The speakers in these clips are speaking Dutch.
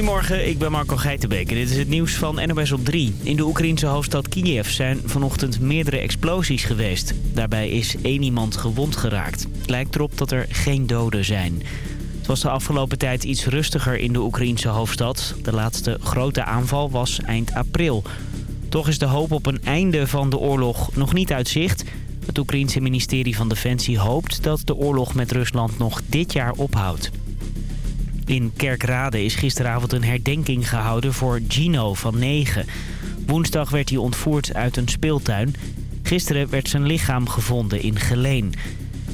Goedemorgen, ik ben Marco Geitenbeek en dit is het nieuws van NOS op 3. In de Oekraïnse hoofdstad Kiev zijn vanochtend meerdere explosies geweest. Daarbij is één iemand gewond geraakt. Het lijkt erop dat er geen doden zijn. Het was de afgelopen tijd iets rustiger in de Oekraïnse hoofdstad. De laatste grote aanval was eind april. Toch is de hoop op een einde van de oorlog nog niet uit zicht. Het Oekraïense ministerie van Defensie hoopt dat de oorlog met Rusland nog dit jaar ophoudt. In Kerkrade is gisteravond een herdenking gehouden voor Gino van 9. Woensdag werd hij ontvoerd uit een speeltuin. Gisteren werd zijn lichaam gevonden in Geleen.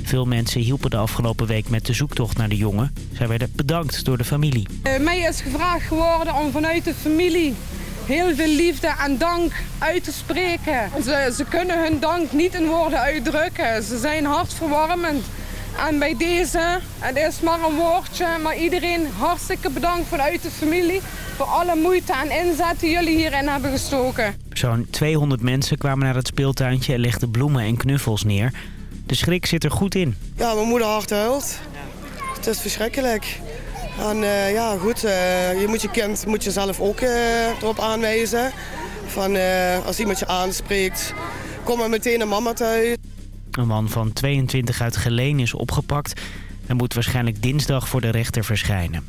Veel mensen hielpen de afgelopen week met de zoektocht naar de jongen. Zij werden bedankt door de familie. Uh, mij is gevraagd geworden om vanuit de familie heel veel liefde en dank uit te spreken. Ze, ze kunnen hun dank niet in woorden uitdrukken. Ze zijn hartverwarmend. En bij deze, het is maar een woordje, maar iedereen hartstikke bedankt vanuit de familie... voor alle moeite en inzet die jullie hierin hebben gestoken. Zo'n 200 mensen kwamen naar het speeltuintje en legden bloemen en knuffels neer. De schrik zit er goed in. Ja, mijn moeder hart huilt. Het is verschrikkelijk. En uh, ja, goed, uh, je moet je kind moet je zelf ook uh, erop aanwijzen. Van, als iemand je aanspreekt, kom maar meteen naar mama thuis. Een man van 22 uit Geleen is opgepakt en moet waarschijnlijk dinsdag voor de rechter verschijnen.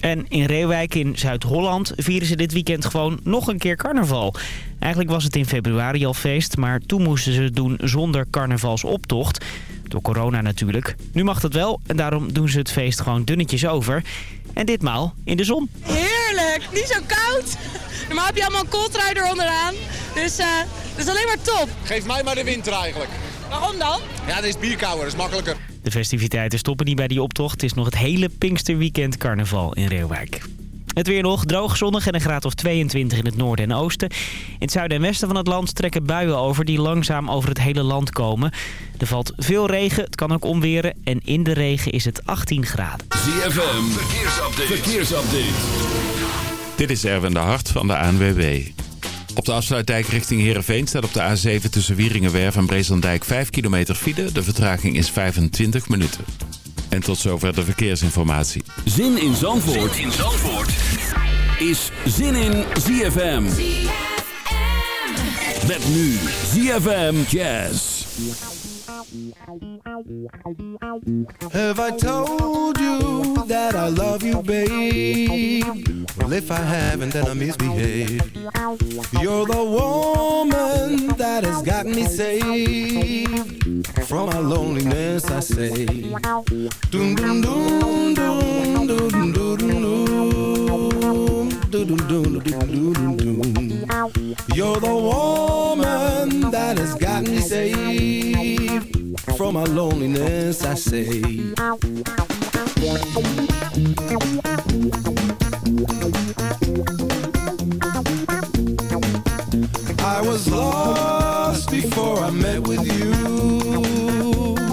En in Reewijk in Zuid-Holland vieren ze dit weekend gewoon nog een keer carnaval. Eigenlijk was het in februari al feest, maar toen moesten ze het doen zonder carnavalsoptocht. Door corona natuurlijk. Nu mag dat wel en daarom doen ze het feest gewoon dunnetjes over. En ditmaal in de zon. Heerlijk, niet zo koud. Normaal heb je allemaal een kooltrui eronder Dus uh, dat is alleen maar top. Geef mij maar de winter eigenlijk. Waarom dan? Ja, dat is bierkouwer, dat is makkelijker. De festiviteiten stoppen niet bij die optocht. Het is nog het hele Pinksterweekend carnaval in Reeuwijk. Het weer nog, droog, zonnig en een graad of 22 in het noorden en oosten. In het zuiden en westen van het land trekken buien over die langzaam over het hele land komen. Er valt veel regen, het kan ook omweren en in de regen is het 18 graden. ZFM, verkeersupdate. verkeersupdate. Dit is Erwin de Hart van de ANWB. Op de afsluitdijk richting Heerenveen staat op de A7 tussen Wieringenwerf en Breeslandijk 5 kilometer file. De vertraging is 25 minuten. En tot zover de verkeersinformatie. Zin in Zandvoort, zin in Zandvoort. is Zin in ZFM. ZFM. Met nu ZFM Jazz. Have I told you that I love you, babe? Well, if I haven't, then I misbehaved. You're the woman that has got me saved from my loneliness. I say, doom doom doom doom doom doom doom doom doom You're the woman that has got me saved from my loneliness. I say. I was lost before I met with you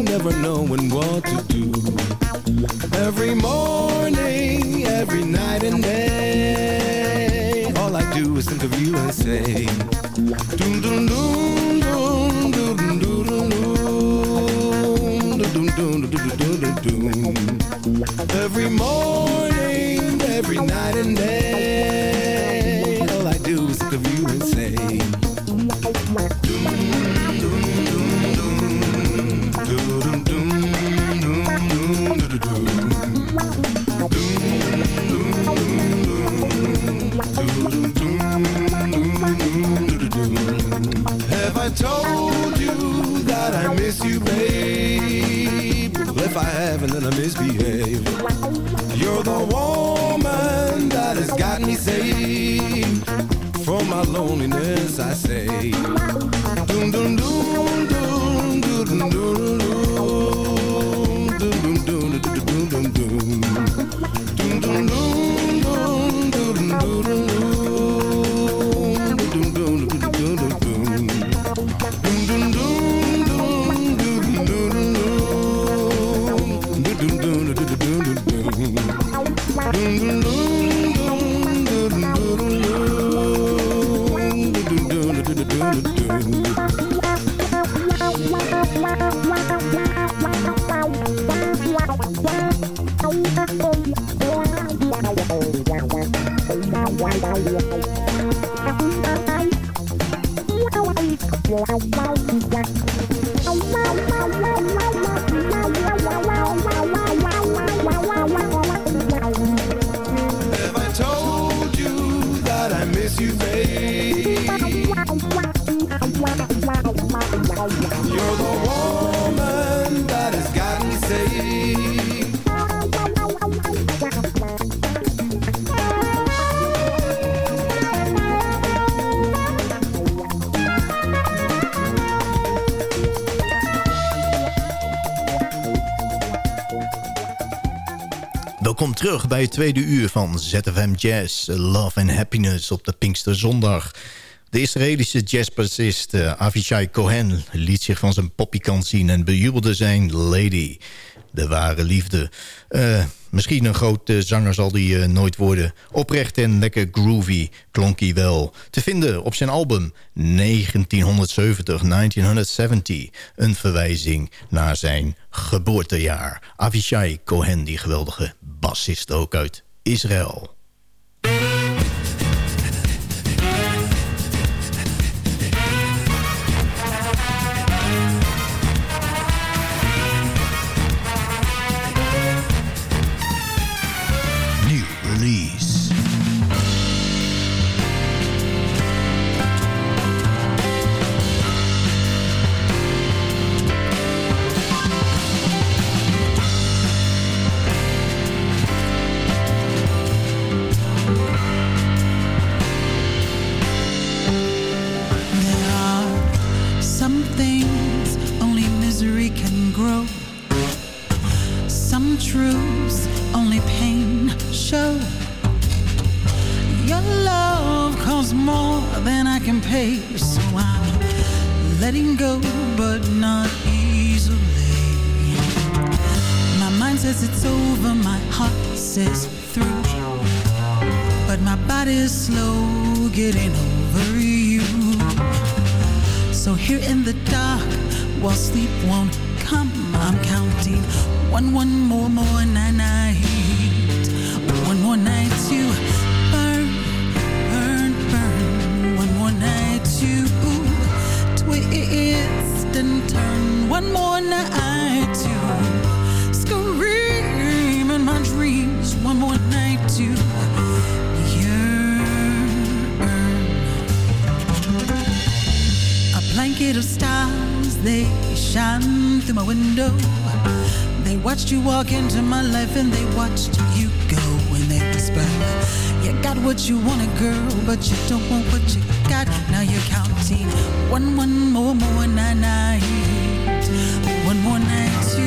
Never knowing what to do Every morning, every night and day All I do is think of you and say Doom doom doom Every morning. Welkom terug bij het tweede uur van ZFM Jazz, Love and Happiness op de Pinksterzondag. De Israëlische jazzbassist eh, Avishai Cohen liet zich van zijn poppykant zien en bejubelde zijn Lady, de ware liefde. Eh, misschien een grote zanger zal die eh, nooit worden. Oprecht en lekker groovy klonk hij wel. Te vinden op zijn album 1970, 1970. Een verwijzing naar zijn geboortejaar. Avishai Cohen, die geweldige bassist ook uit Israël. Through my window. They watched you walk into my life and they watched you go. And they whisper, You got what you want, girl, but you don't want what you got. Now you're counting one, one more, more night, night. One more night to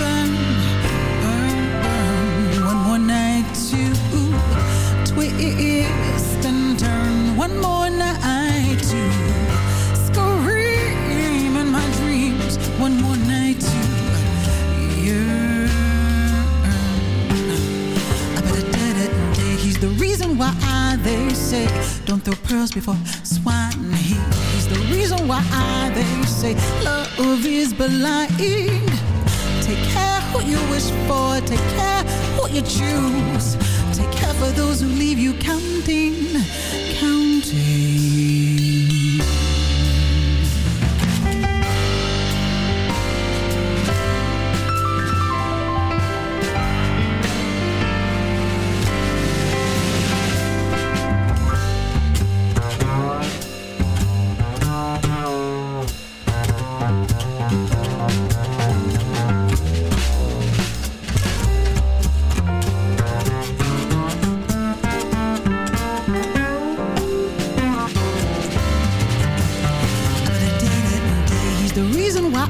burn, burn, burn. One more night to twist and turn. One more night to why they say don't throw pearls before swine. He, he's the reason why they say love is blind. Take care who you wish for. Take care who you choose. Take care for those who leave you counting, counting. The reason why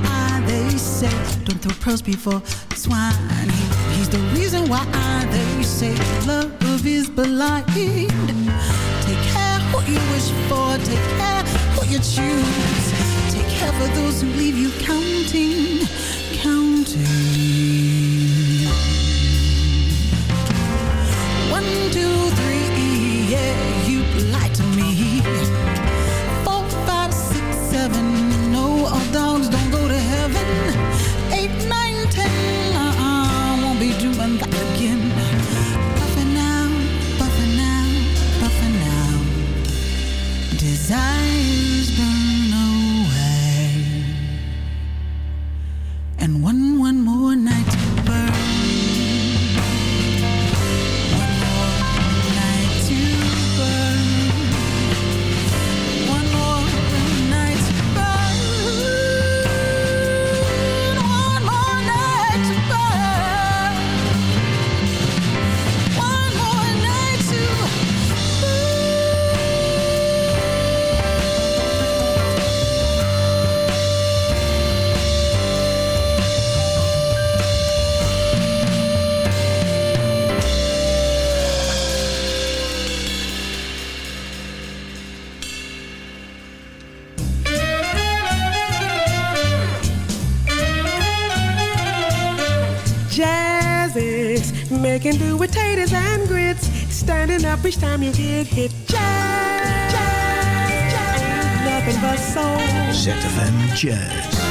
they say don't throw pearls before swine. He, he's the reason why they say love is blind. Take care who you wish for. Take care who you choose. Take care for those who leave you counting, counting. One, two, three, yeah, you lied to me. Four, five, six, seven, downs don't go to heaven. Each time you get hit. Jazz, jazz, jazz. Nothing but soul. ZFM Jazz.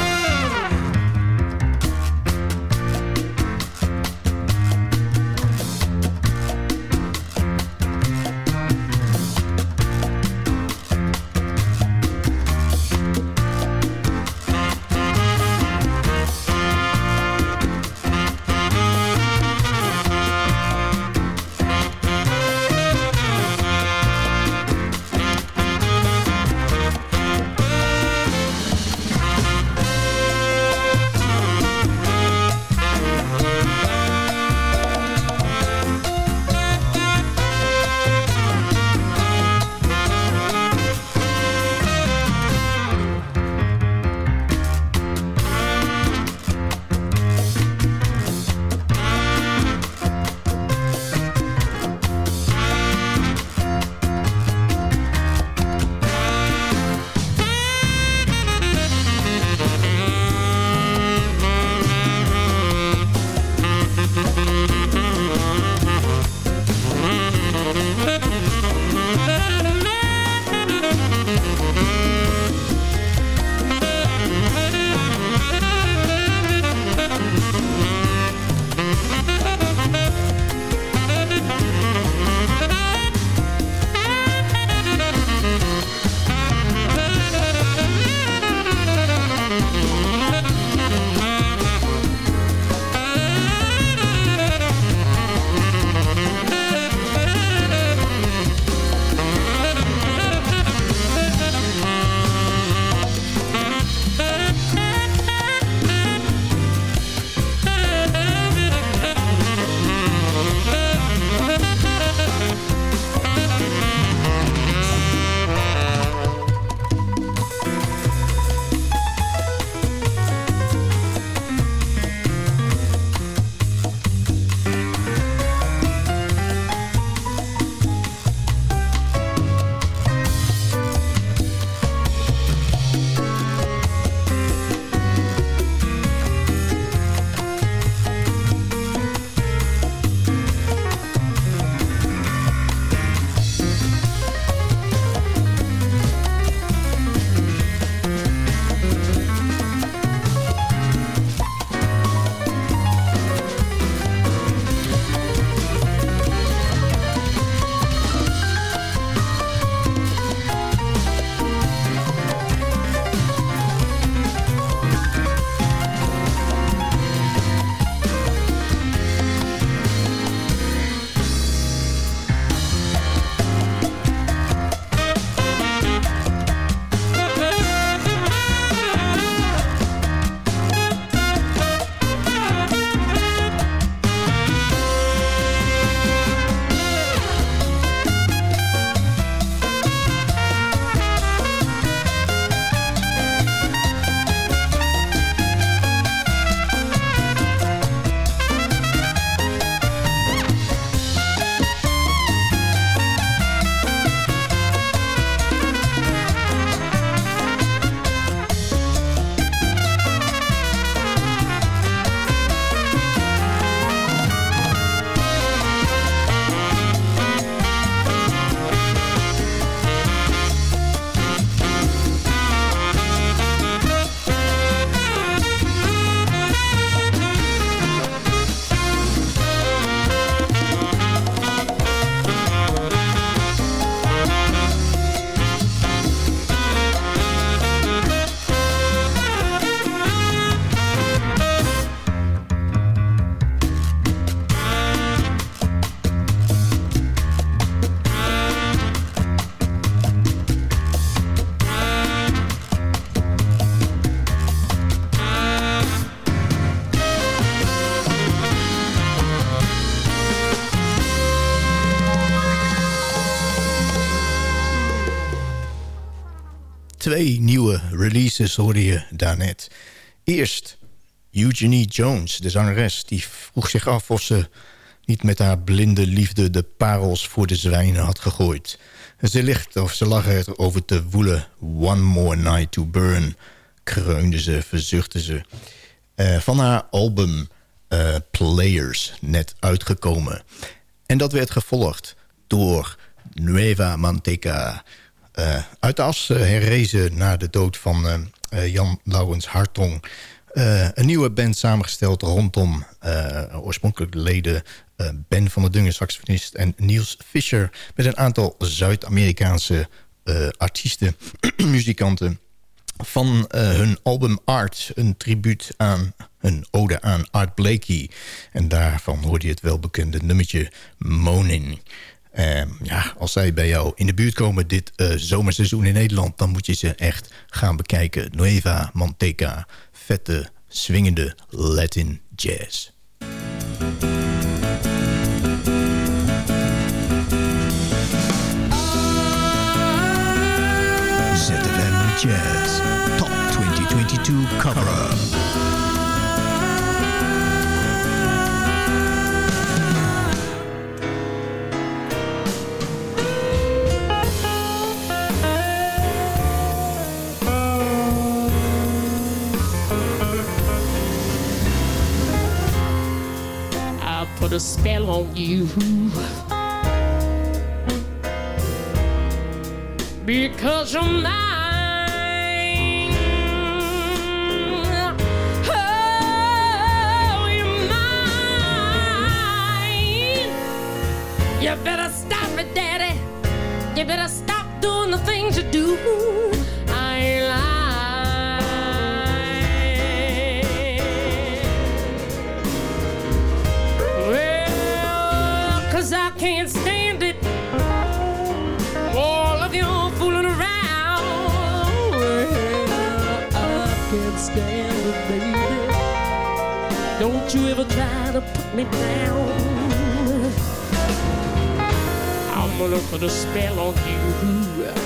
Twee nieuwe releases hoorde je daarnet. Eerst Eugenie Jones, de zangeres. Die vroeg zich af of ze niet met haar blinde liefde... de parels voor de zwijnen had gegooid. Ze, ligt, of ze lag erover te woelen. One more night to burn, kreunde ze, verzuchtte ze. Uh, van haar album eh, Players, net uitgekomen. En dat werd gevolgd door Nueva Manteca. Uh, uit de as uh, herrezen na de dood van uh, Jan Laurens Hartong. een nieuwe band samengesteld rondom oorspronkelijk leden... Ben van der Dungen, saxofonist en Niels Fischer... met een aantal Zuid-Amerikaanse artiesten, muzikanten... van hun album Art, een tribuut aan een ode aan Art Blakey. En daarvan hoorde je het welbekende nummertje Monin. Uh, ja, als zij bij jou in de buurt komen dit uh, zomerseizoen in Nederland... dan moet je ze echt gaan bekijken. Nueva Manteca, vette, swingende Latin jazz. ZFM Jazz Top 2022 cover-up. Spell on you. Because you're mine. A spell on you.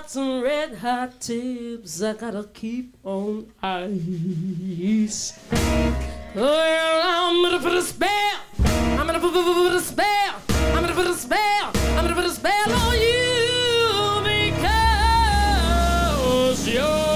got some red hot tips I gotta keep on ice. Well, I'm gonna put a spell. I'm gonna put, a spell. I'm gonna put a spell. I'm gonna put a spell on you because you're.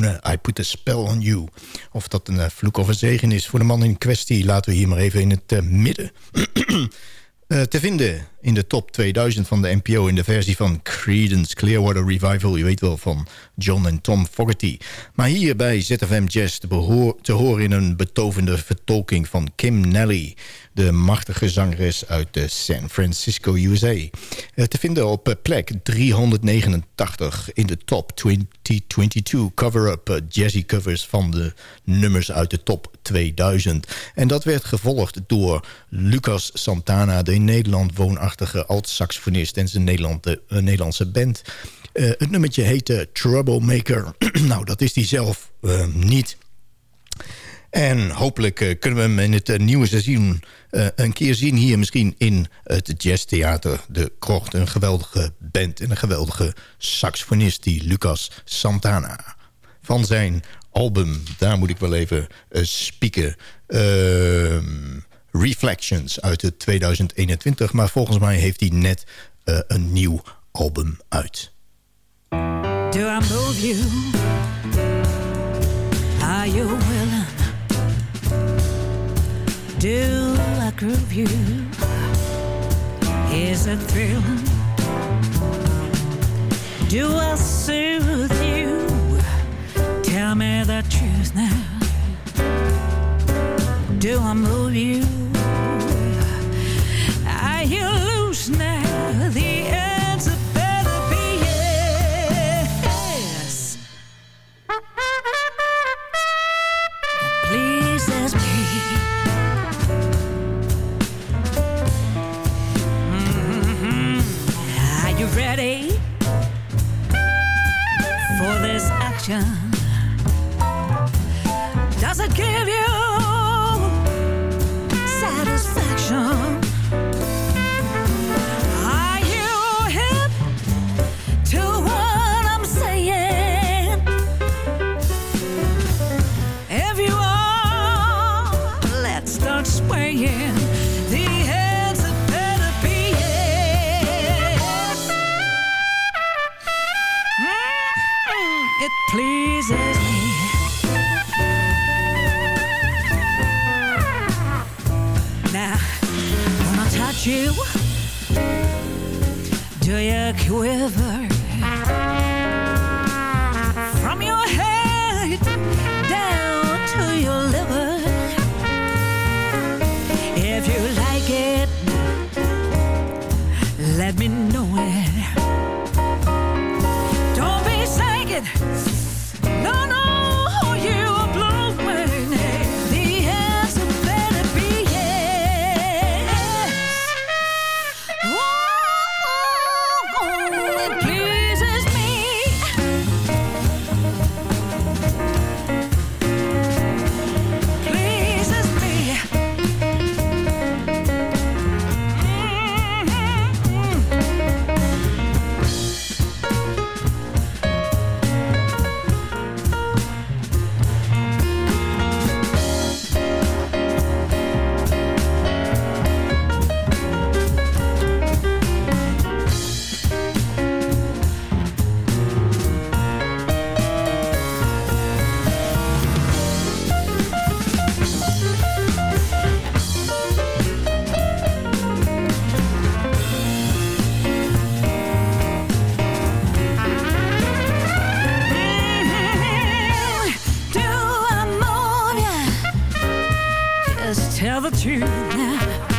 I Put a Spell on You. Of dat een eh, vloek of een zegen is voor de man in kwestie... laten we hier maar even in het eh, midden. Eh, te vinden in de top 2000 van de NPO... in de versie van Creedence Clearwater Revival. Je weet wel, van John en Tom Fogerty. Maar hier bij ZFM Jazz te, horen in een betovende vertolking van Kim Nelly... de machtige zangeres uit de San Francisco, USA. Eh, te vinden op eh, plek 389 in de top 2022 cover-up jazzy covers... van de nummers uit de top 2000. En dat werd gevolgd door Lucas Santana... de in Nederland woonachtige alt-saxofonist en zijn Nederlandse, uh, Nederlandse band... Uh, het nummertje heette Troublemaker. nou, dat is hij zelf uh, niet. En hopelijk kunnen we hem in het nieuwe seizoen een keer zien... hier misschien in het Jazztheater De Krocht. Een geweldige band en een geweldige saxofonist... die Lucas Santana. Van zijn album, daar moet ik wel even spieken... Ehm, Reflections uit het 2021. Maar volgens mij heeft hij net een nieuw album uit. Do I move you? Are you willing? Do I groove you? Is it thrilling? Do I soothe you? Tell me the truth now. Do I move you? Are you loose now? The answer better be yes. Pleases me. Mhm. Are you ready for this action? Does it give you tell the truth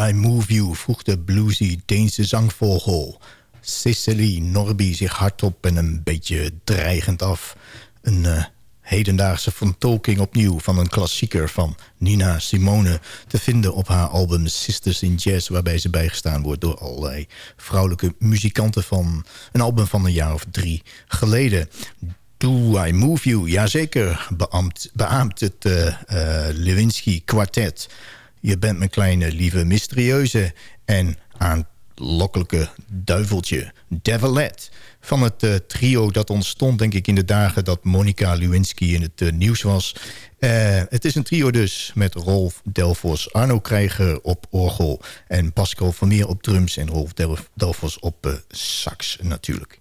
I Move You vroeg de bluesy Deense zangvogel. Cicely Norby zich hardop en een beetje dreigend af. Een uh, hedendaagse vertolking opnieuw van een klassieker van Nina Simone... te vinden op haar album Sisters in Jazz... waarbij ze bijgestaan wordt door allerlei vrouwelijke muzikanten... van een album van een jaar of drie geleden. Do I Move You? Jazeker, beaamt, beaamt het uh, uh, Lewinsky kwartet. Je bent mijn kleine, lieve, mysterieuze en aanlokkelijke duiveltje, Devilet van het uh, trio dat ontstond denk ik in de dagen dat Monica Lewinsky in het uh, nieuws was. Uh, het is een trio dus met Rolf Delfos, Arno Krijger op orgel... en Pascal Vermeer op drums en Rolf Del Delfos op sax natuurlijk.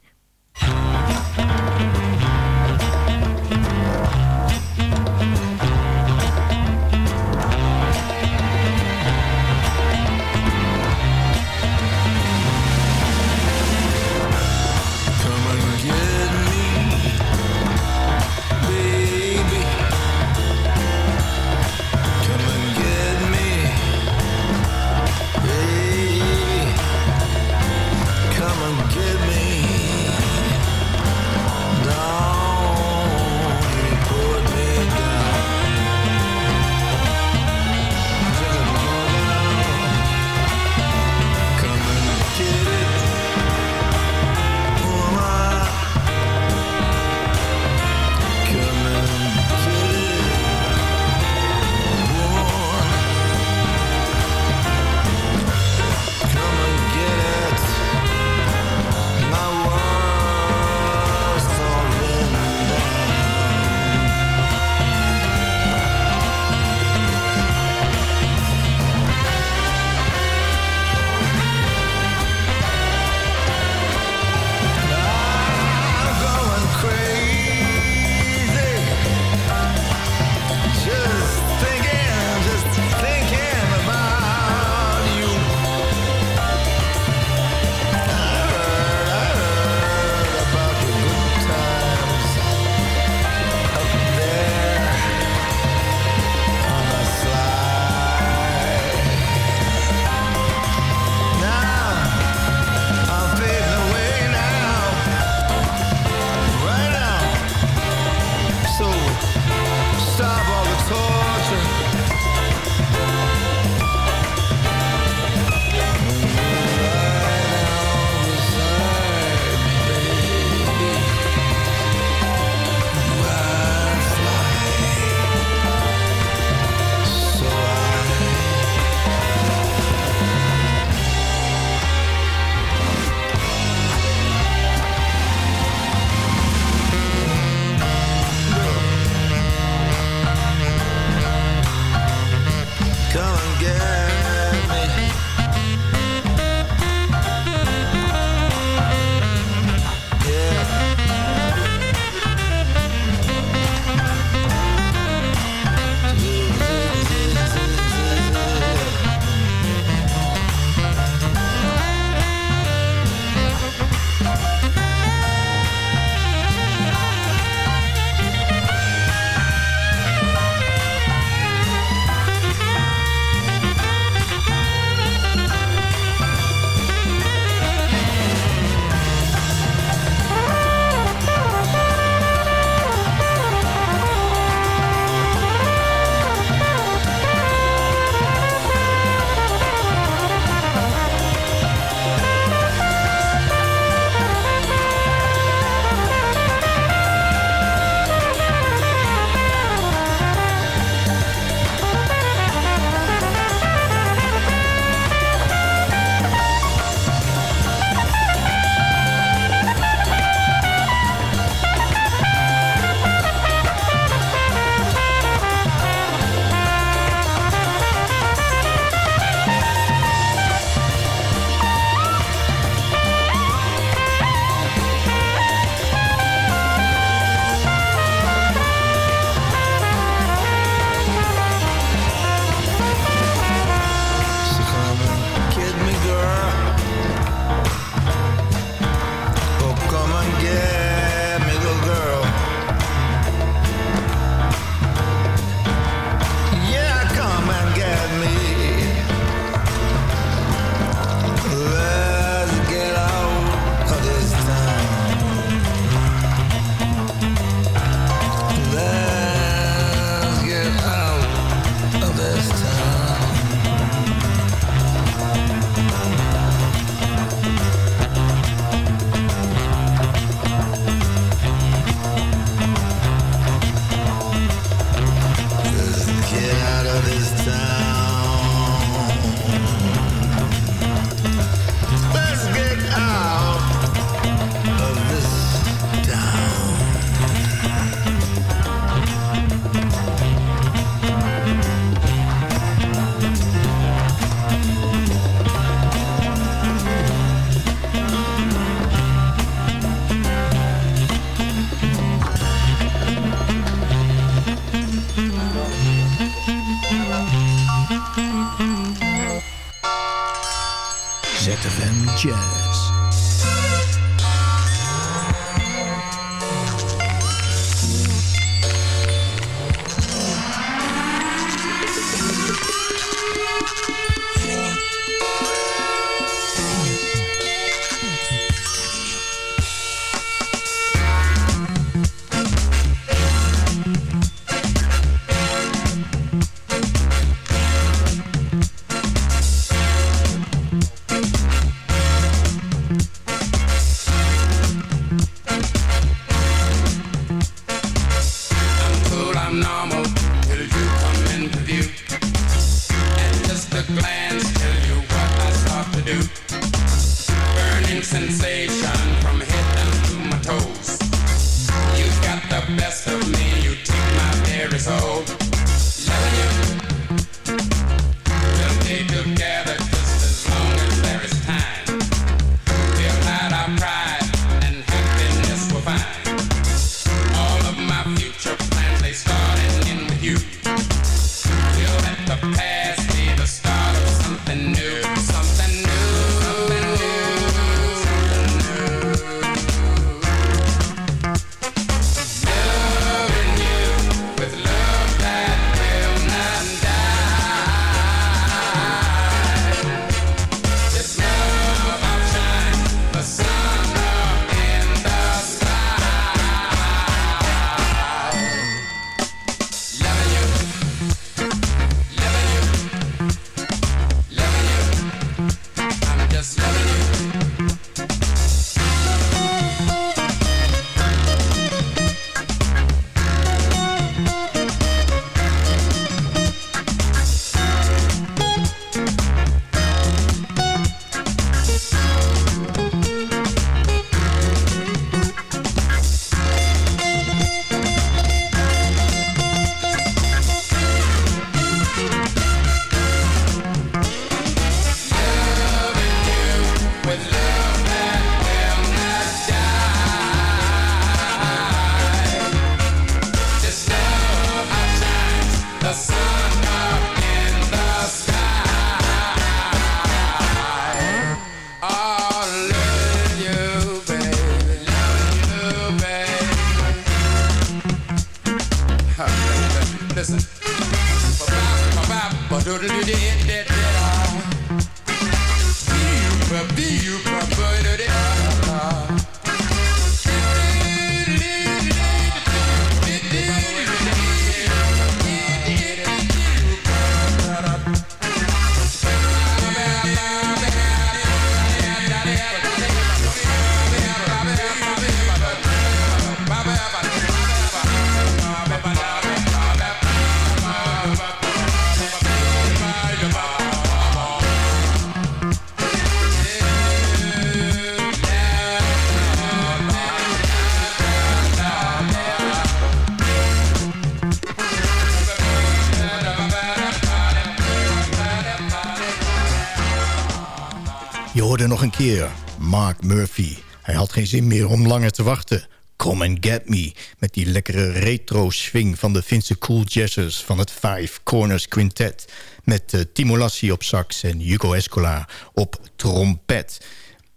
Nog een keer Mark Murphy. Hij had geen zin meer om langer te wachten. Come and Get Me. Met die lekkere retro swing van de Finse Cool Jazzers van het Five Corners Quintet. Met uh, Timo Lassi op sax en Hugo Escola op trompet.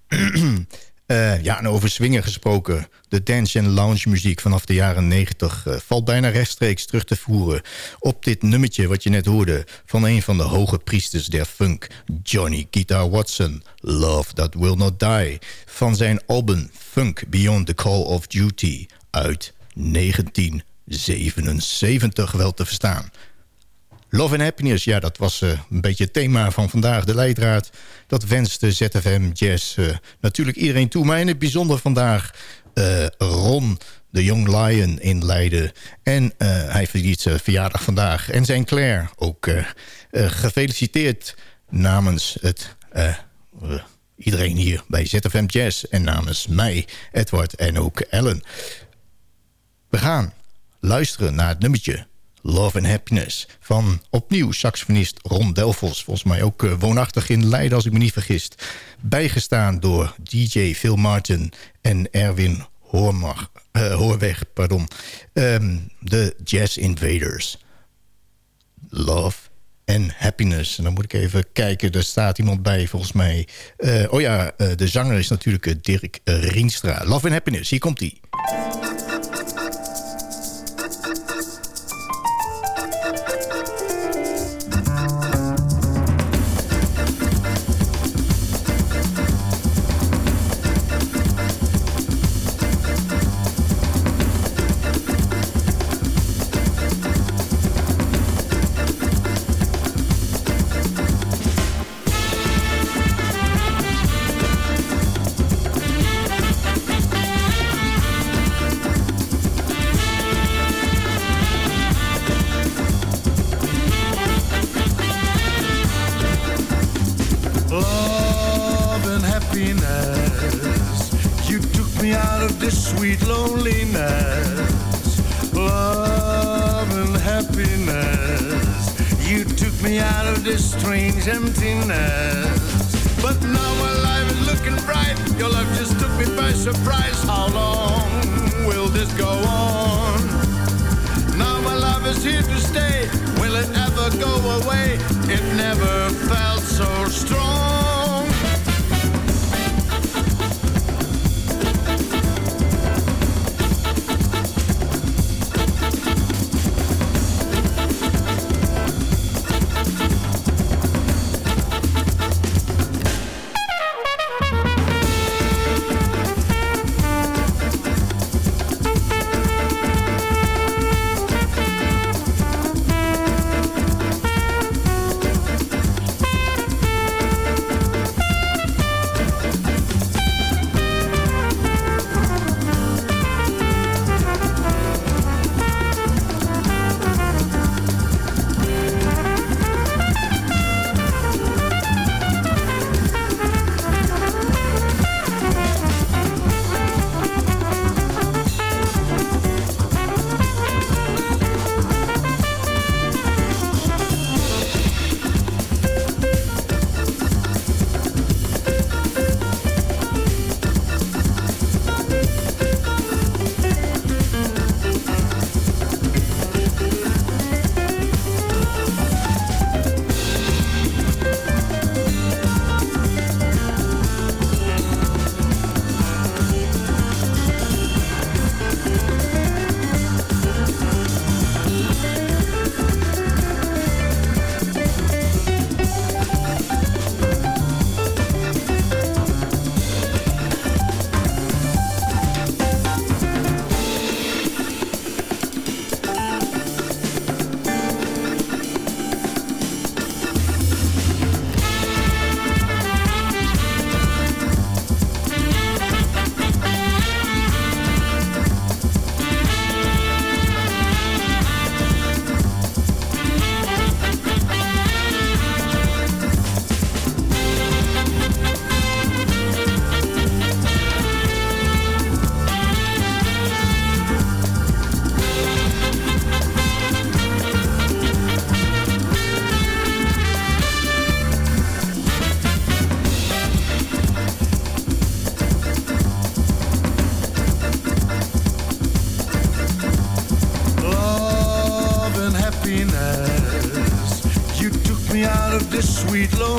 Eh, ja, en over swingen gesproken. De dance- en lounge muziek vanaf de jaren 90 eh, valt bijna rechtstreeks terug te voeren... op dit nummertje wat je net hoorde... van een van de hoge priesters der funk, Johnny Guitar Watson. Love That Will Not Die. Van zijn album Funk Beyond the Call of Duty uit 1977 wel te verstaan. Love and Happiness, ja, dat was uh, een beetje het thema van vandaag. De leidraad, dat wenste ZFM Jazz uh, natuurlijk iedereen toe. Maar in het bijzonder vandaag uh, Ron, de Young Lion in Leiden. En hij verdient zijn verjaardag vandaag. En zijn Claire ook gefeliciteerd namens het... iedereen hier bij ZFM Jazz en namens mij, Edward en ook Ellen. We gaan luisteren naar het nummertje Love and Happiness. Van opnieuw saxofonist Ron Delfos Volgens mij ook eh, woonachtig in Leiden als ik me niet vergis. Bijgestaan door DJ Phil Martin en Erwin eh, Hoorweg. Pardon. Ehm, de Jazz Invaders. Love and happiness. En dan moet ik even kijken, daar staat iemand bij volgens mij. Eh, oh ja, de zanger is natuurlijk Dirk Rienstra. Love and happiness, hier komt hij.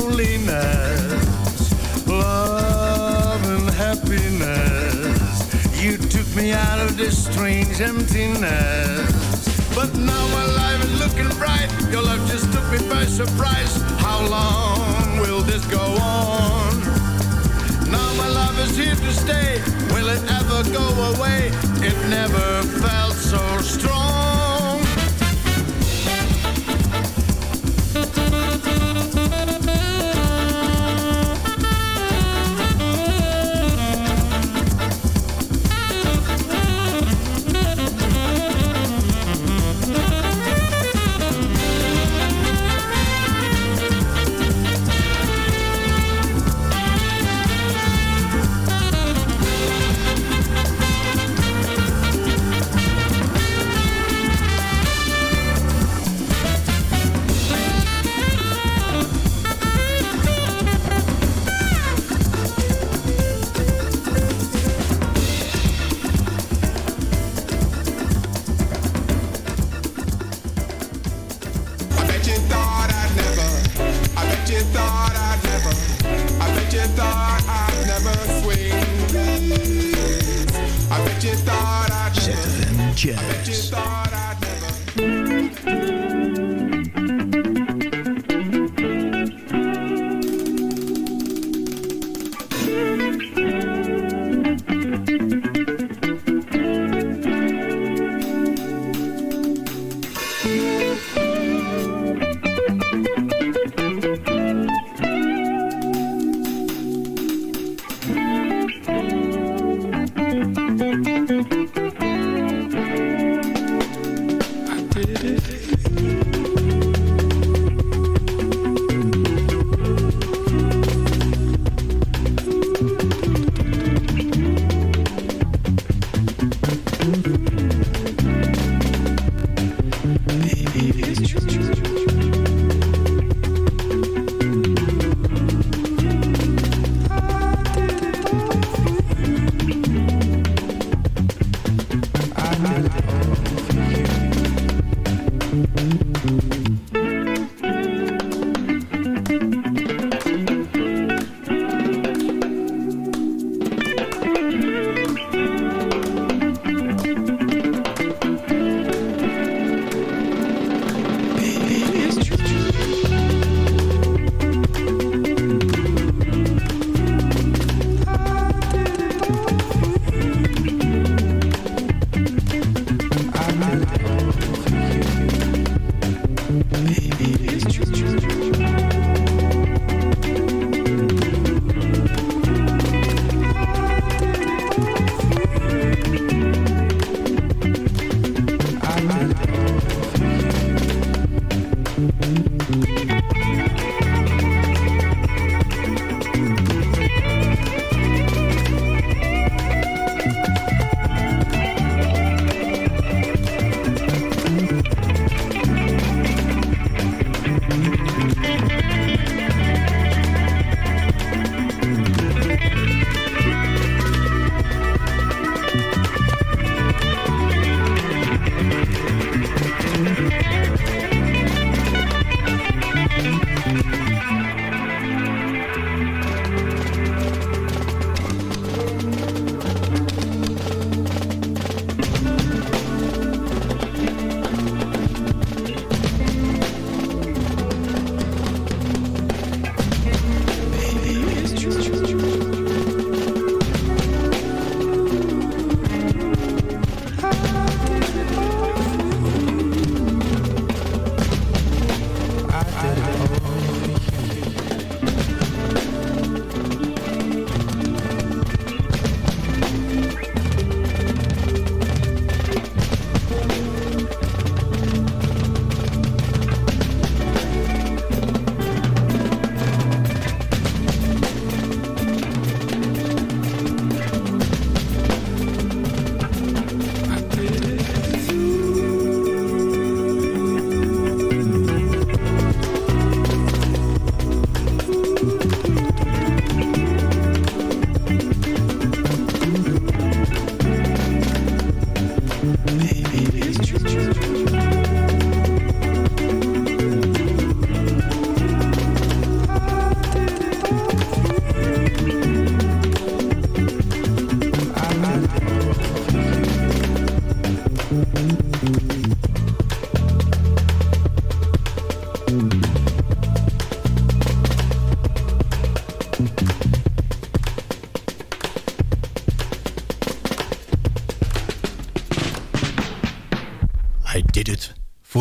loneliness, love and happiness. You took me out of this strange emptiness. But now my life is looking bright. Your love just took me by surprise. How long will this go on? Now my love is here to stay. Will it ever go away? It never felt so strong.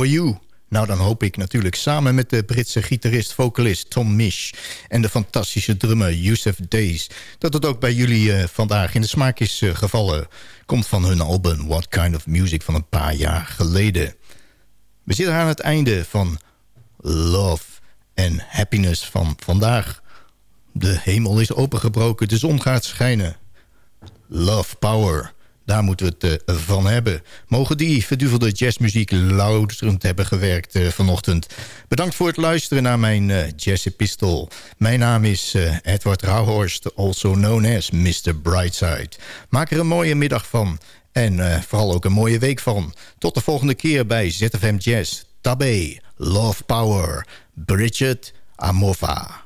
You. Nou, dan hoop ik natuurlijk samen met de Britse gitarist-vocalist Tom Misch... en de fantastische drummer Yusuf Days... dat het ook bij jullie eh, vandaag in de smaak is eh, gevallen. Komt van hun album What Kind of Music van een paar jaar geleden. We zitten aan het einde van Love and Happiness van vandaag. De hemel is opengebroken, de zon gaat schijnen. Love Power... Daar moeten we het eh, van hebben. Mogen die verduvelde jazzmuziek louterend hebben gewerkt uh, vanochtend. Bedankt voor het luisteren naar mijn uh, jazz epistel. Mijn naam is Edward Rauhorst, also known as Mr. Brightside. Maak er een mooie middag van. En vooral ook een mooie week van. Tot de volgende keer bij ZFM Jazz. Tabé, Love Power, Bridget Amova.